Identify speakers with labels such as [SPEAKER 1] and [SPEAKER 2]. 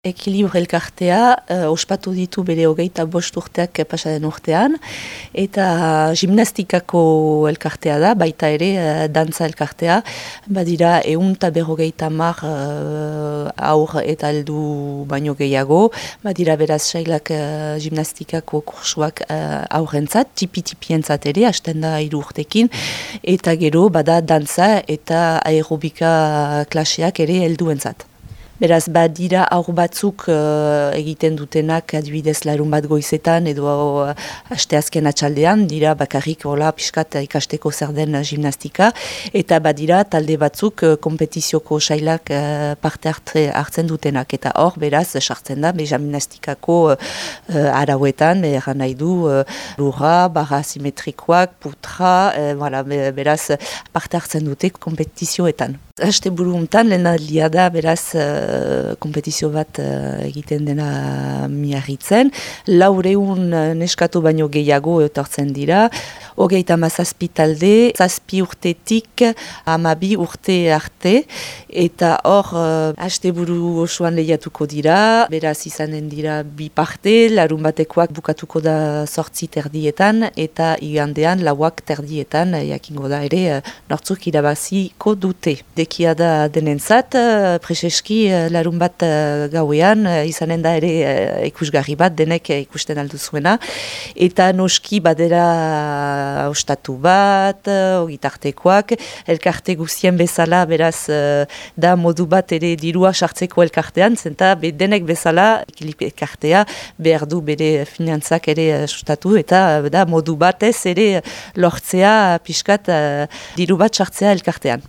[SPEAKER 1] Ekilibur elkartea uh, ospatu ditu bere hogeita bost urteak pasaden urtean eta gimnastikako elkartea da, baita ere uh, dantza elkartea. Badira eun eta berrogeita mar uh, aur eta aldu baino gehiago. Badira beraz sailak uh, gimnastikako kursuak uh, aurrentzat, tipi-tipientzat ere, hasten da iru urtekin. Eta gero bada dantza eta aerobika klaseak ere helduentzat. Beraz, badira aur batzuk uh, egiten dutenak adibidez larun bat goizetan edo uh, asteazken atxaldean, dira bakarrik hola piskat ikasteko zer den gimnastika, eta badira talde batzuk uh, kompetizioko sailak uh, parte hartzen dutenak, eta hor beraz sartzen da, beja gimnastikako uh, arauetan, erran nahi du, uh, lurra, barra simetrikoak, putra, uh, beraz parte hartzen dute kompetizioetan. Aste buru untan, lehen da beraz uh, kompetizio bat uh, egiten dena miarritzen. Laureun uh, neskatu baino gehiago etortzen dira. Hogeita mazazpi talde, zazpi urtetik amabi urte arte. Eta hor, uh, haste buru osoan lehiatuko dira. Beraz izanen dira bi parte, larun batekoak bukatuko da sortzi terdietan. Eta igandean lauak terdietan, jakingo da ere, uh, nortzuk irabaziko dute irekia da denentzat, eh, preseski eh, larun bat eh, gauean, izanen da ere ikusgarri bat, denek ikusten aldu zuena, eta noski badera ostatu bat, ogitartekoak, elkarte guztien bezala, beraz, da modu bat ere dirua sartzeko elkartean, zenta denek bezala, elkartea, behar du bere finantzak ere sustatu, eta da modu batez ere lortzea, piskat, diru bat sartzea elkartean.